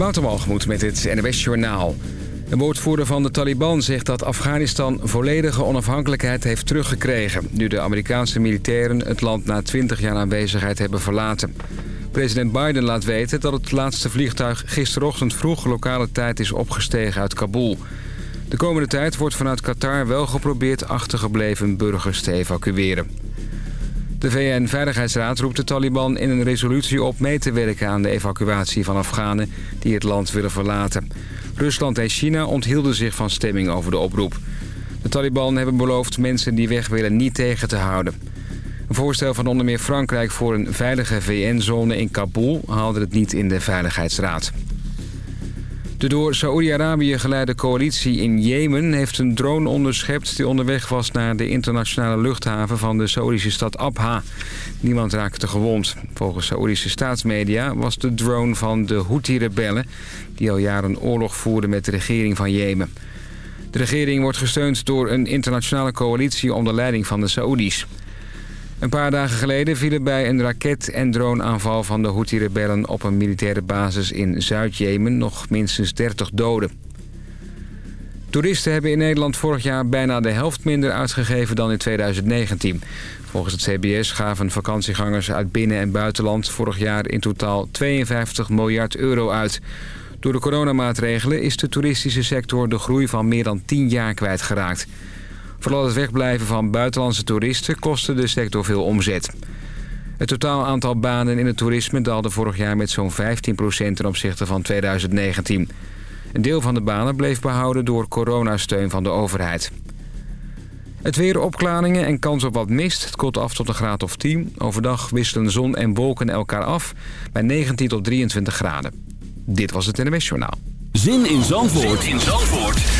Watermalgemoed met het NWS Journaal. Een woordvoerder van de Taliban zegt dat Afghanistan volledige onafhankelijkheid heeft teruggekregen... nu de Amerikaanse militairen het land na 20 jaar aanwezigheid hebben verlaten. President Biden laat weten dat het laatste vliegtuig gisterochtend vroeg lokale tijd is opgestegen uit Kabul. De komende tijd wordt vanuit Qatar wel geprobeerd achtergebleven burgers te evacueren. De VN-veiligheidsraad roept de Taliban in een resolutie op mee te werken aan de evacuatie van Afghanen die het land willen verlaten. Rusland en China onthielden zich van stemming over de oproep. De Taliban hebben beloofd mensen die weg willen niet tegen te houden. Een voorstel van onder meer Frankrijk voor een veilige VN-zone in Kabul haalde het niet in de Veiligheidsraad. De door Saoedi-Arabië geleide coalitie in Jemen heeft een drone onderschept... die onderweg was naar de internationale luchthaven van de Saoedische stad Abha. Niemand raakte gewond. Volgens Saoedische staatsmedia was de drone van de Houthi-rebellen... die al jaren oorlog voerden met de regering van Jemen. De regering wordt gesteund door een internationale coalitie onder leiding van de Saoedi's. Een paar dagen geleden vielen bij een raket- en droneaanval van de Houthi-rebellen... op een militaire basis in Zuid-Jemen nog minstens 30 doden. Toeristen hebben in Nederland vorig jaar bijna de helft minder uitgegeven dan in 2019. Volgens het CBS gaven vakantiegangers uit binnen- en buitenland... vorig jaar in totaal 52 miljard euro uit. Door de coronamaatregelen is de toeristische sector de groei van meer dan 10 jaar kwijtgeraakt... Vooral het wegblijven van buitenlandse toeristen kostte de sector veel omzet. Het totaal aantal banen in het toerisme daalde vorig jaar met zo'n 15% ten opzichte van 2019. Een deel van de banen bleef behouden door coronasteun van de overheid. Het weer opklaringen en kans op wat mist. Het koelt af tot een graad of 10. Overdag wisselen zon en wolken elkaar af bij 19 tot 23 graden. Dit was het NMS Journaal. Zin in Zandvoort, zin in Zandvoort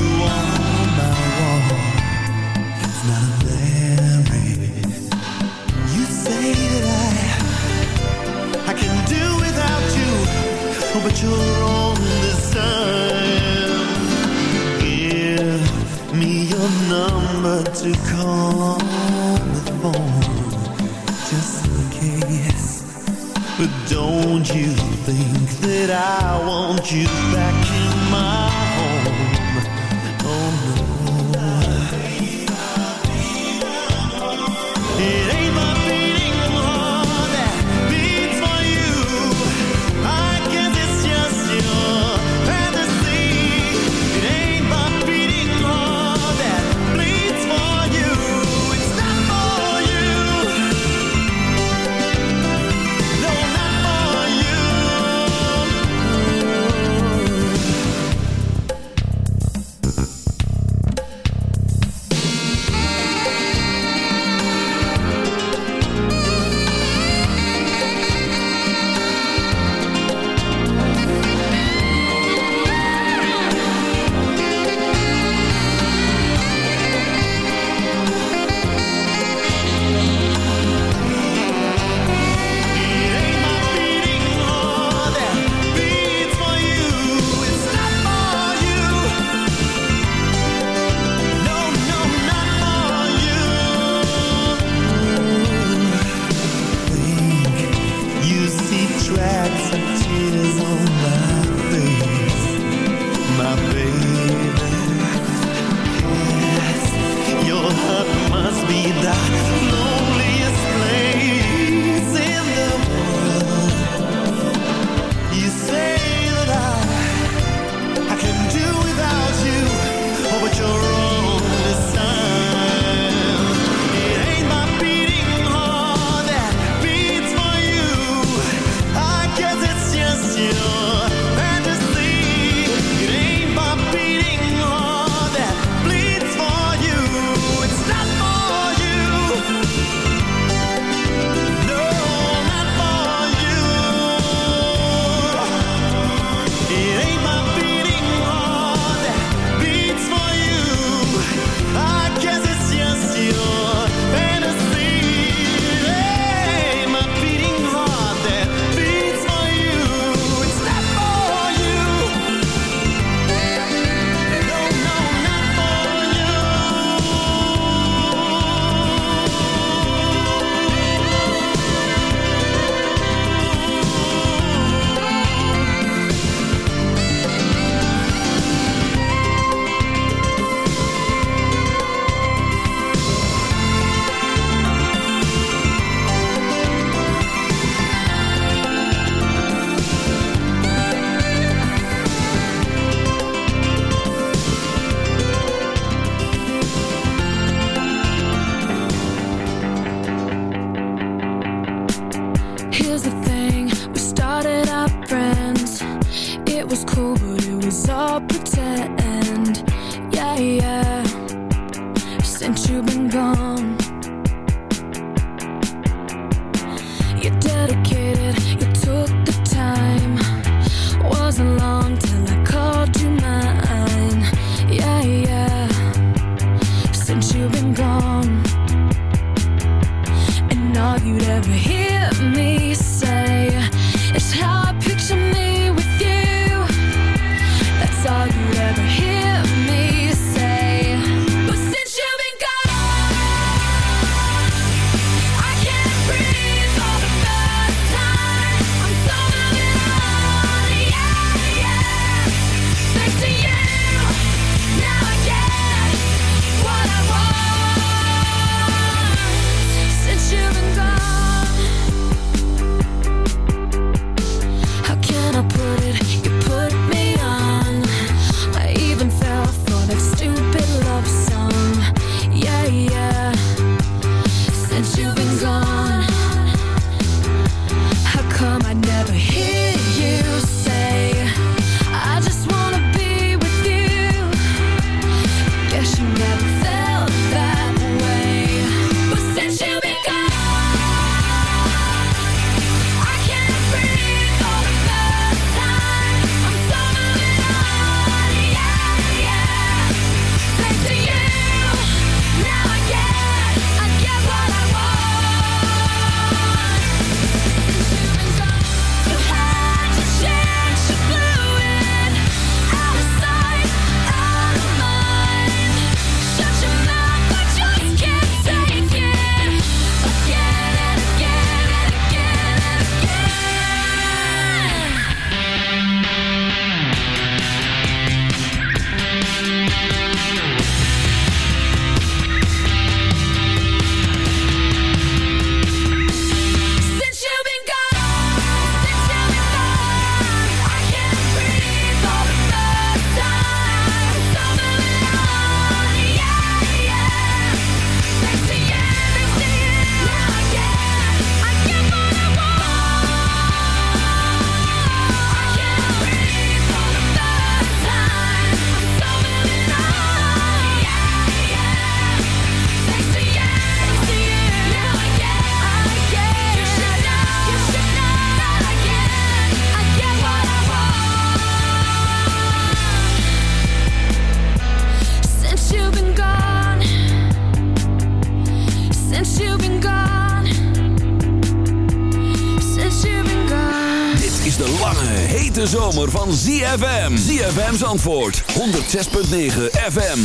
Antwoord 106.9 FM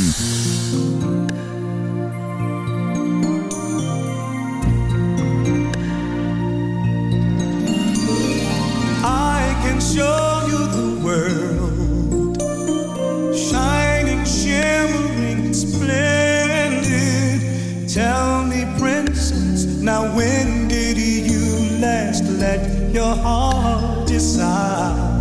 I can show you the world. Shining, shimmering, splendid. Tell me princess, now when did you last Let your heart decide?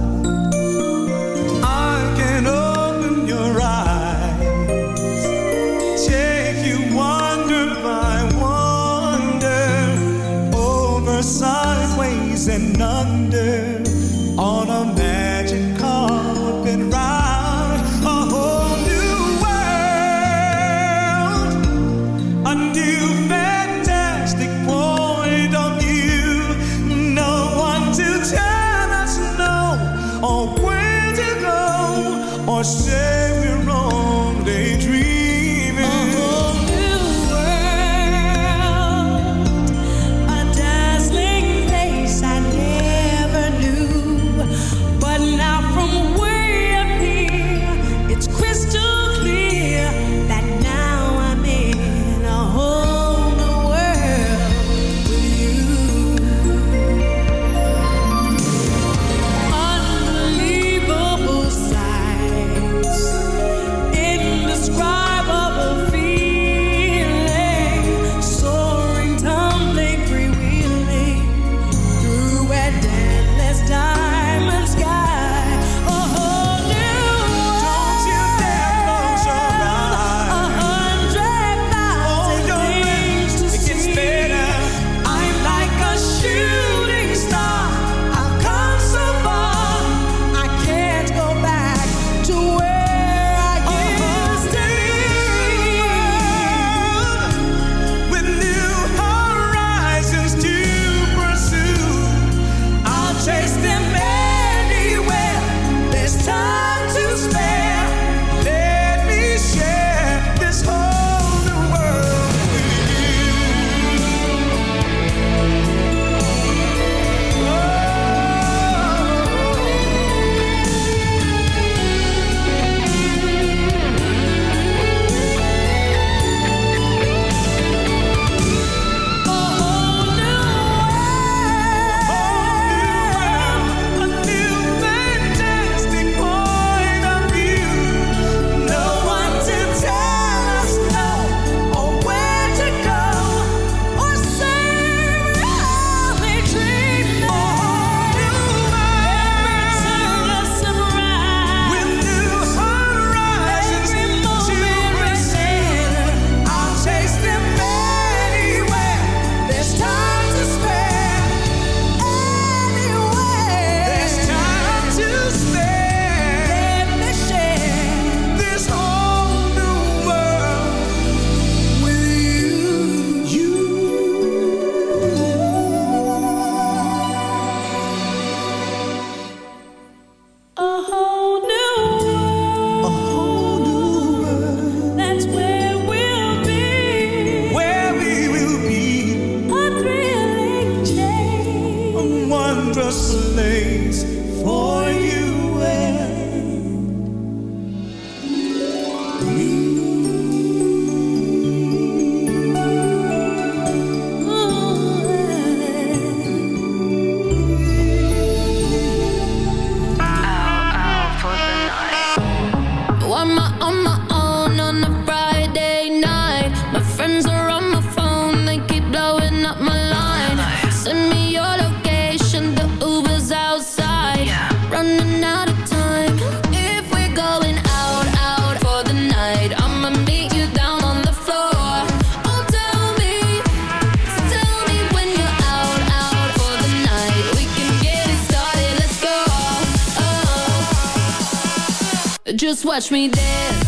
just watch me dance.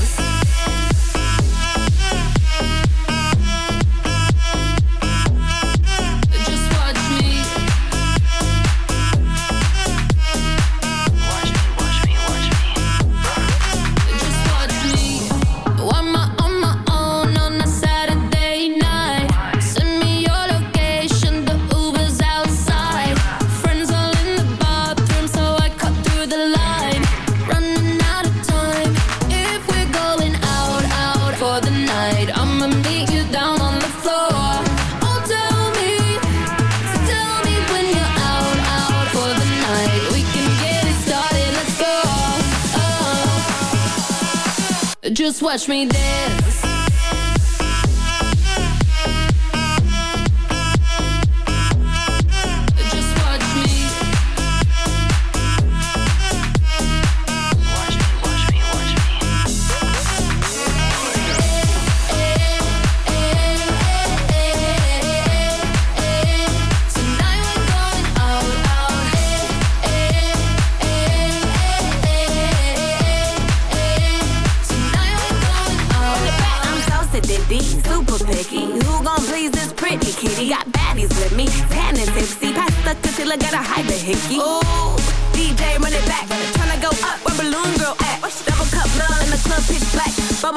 Watch me dance.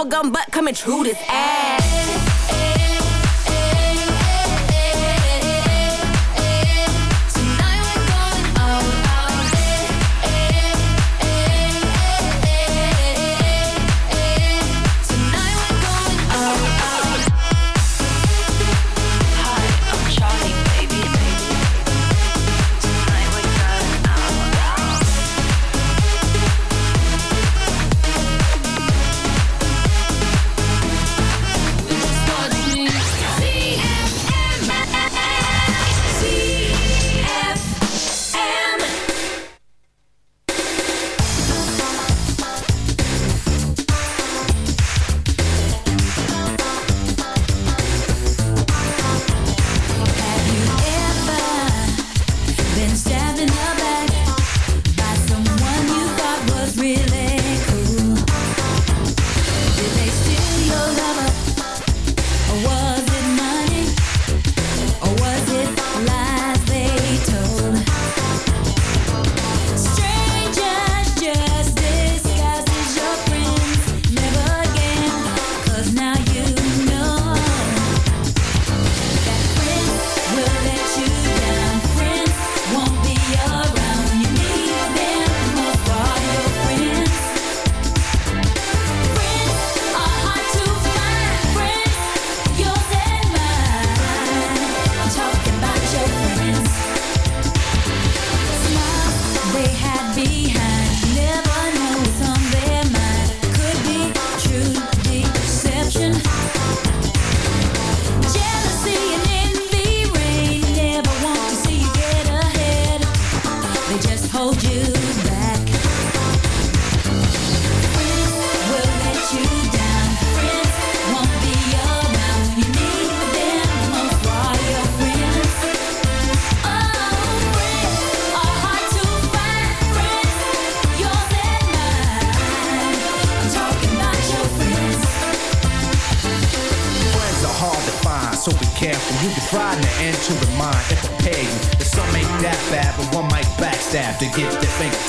Bubblegum butt coming true this ass. Hold you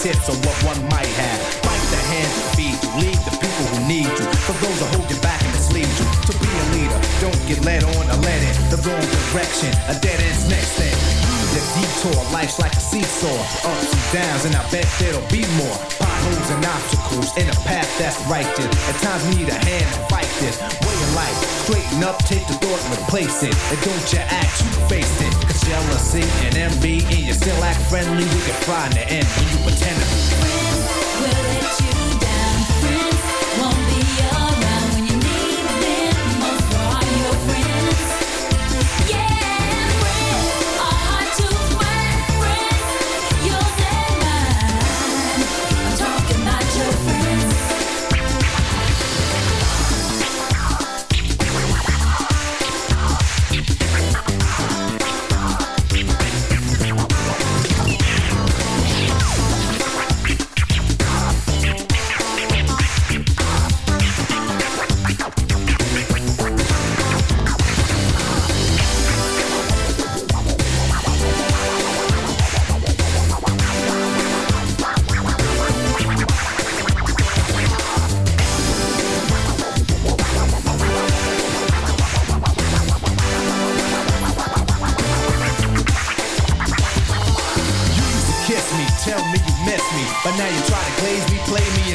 fingertips on what one might have. Fight the hand that feed you, lead the people who need you. For those who hold you back and mislead you. To be a leader, don't get led on or led in the wrong direction. A dead end's next thing. The detour, life's like a seesaw. Ups and downs, and I bet there'll be more. Potholes and obstacles in a path that's righteous. At times need a hand to fight this. Life, straighten up, take the thought and replace it. And don't you act, you face it. Cause jealousy and envy, and you still act friendly, we can find the end when you pretend to be.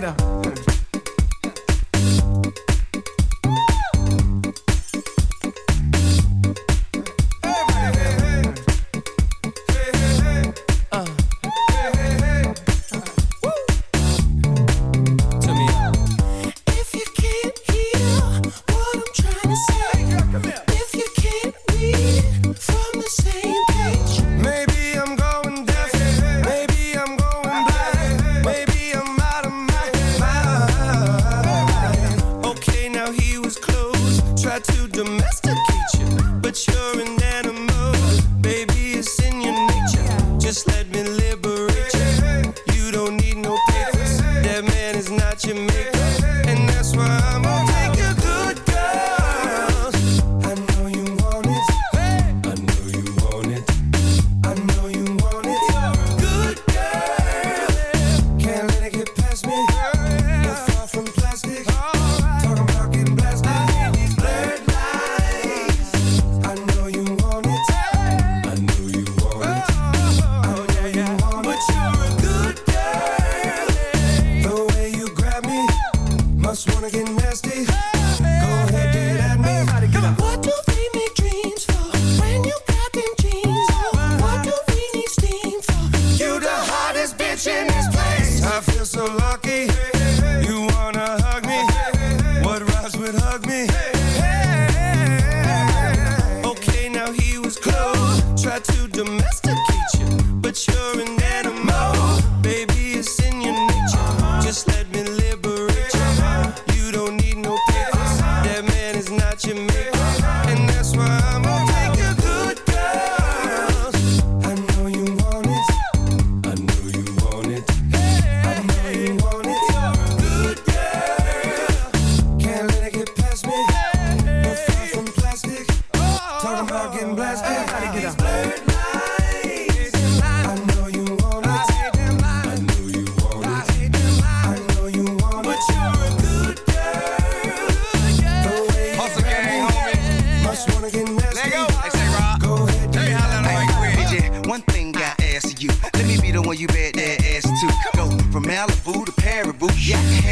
get up.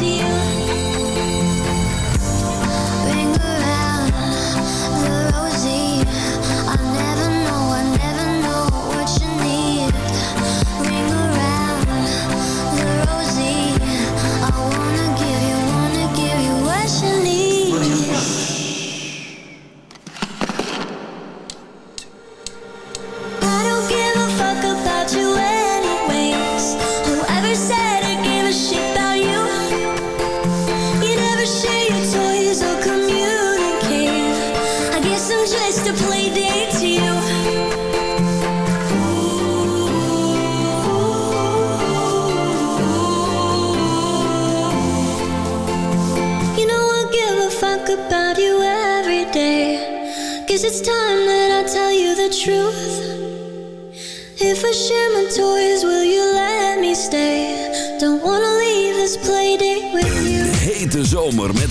see you.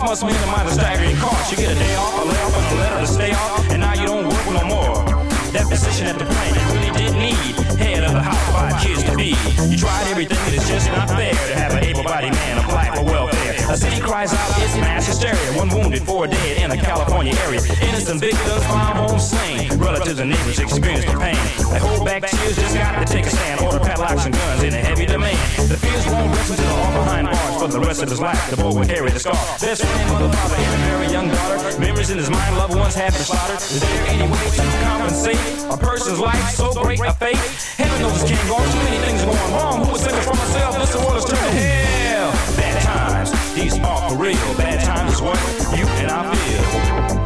Boss must minimize the staggering cost. You get a day off, a layoff, and a letter to stay off. And now you don't work no more. That position at the plant you really did need. Head of the house, five kids to be. You tried everything, and it's just not fair to have an able-bodied man apply for welfare. A city cries out, it's mass hysteria. One wounded, four dead in a California area. Innocent victims found home slain. Relatives and neighbors experience the pain. They hold back tears, just got to take a stand. Order padlocks and guns in a heavy demand. The fears won't rest until all behind bars for the rest of his life. The boy will carry the scar. Best friend, mother, father, and a very young daughter. Memories in his mind, loved ones have been slaughtered. Is there any way to compensate a person's life so great a fate? Heaven knows this can't go on. Too many things are going wrong. Who would save us from ourselves? This world is turning to hell. Bad times, these are for real. Bad times is what you and I feel.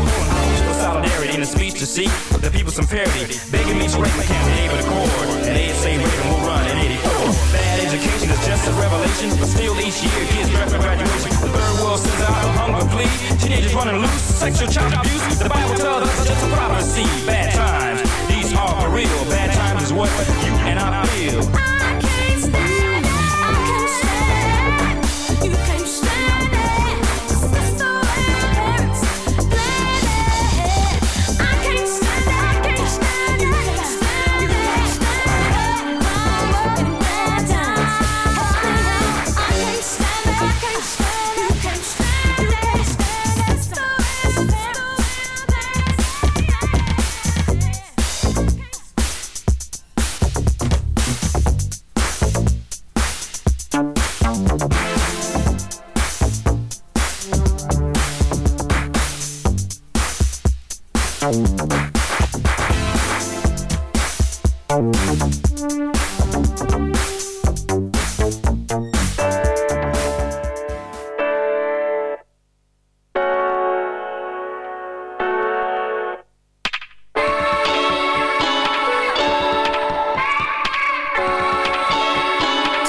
solidarity in a speech to seek the people some parity. Begging me to break my campaign with a cord. And they'd say Reagan will run in 84. Bad education is just a revelation, but still each year kids for graduation. The third world sends out a hunger plea. Teenagers running loose, sexual child abuse. The Bible tells us it's just a prophecy. Bad times, these are for real. Bad times is what you and I feel.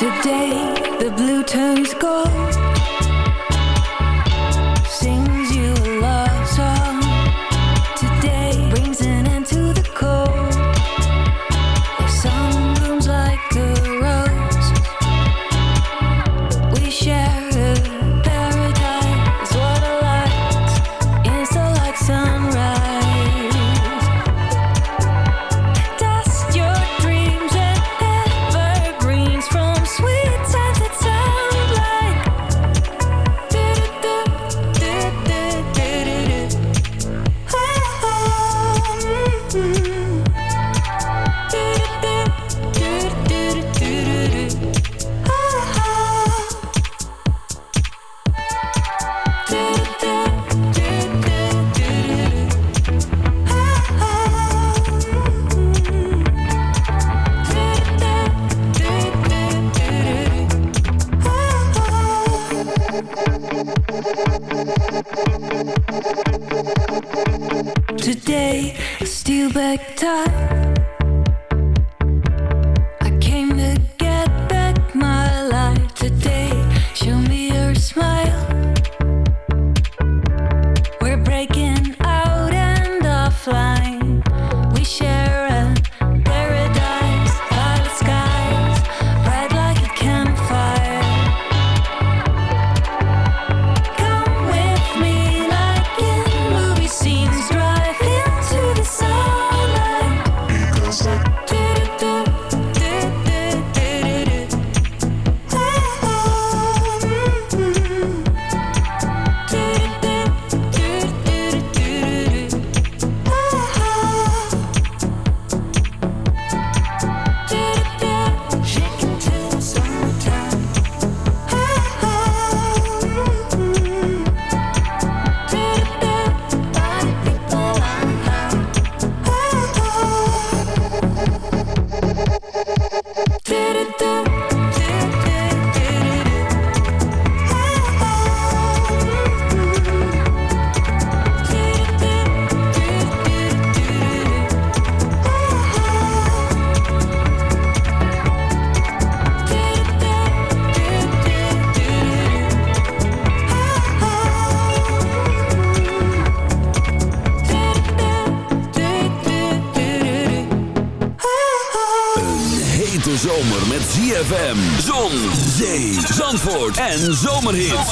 Today the blue turns gold. En zomerhits.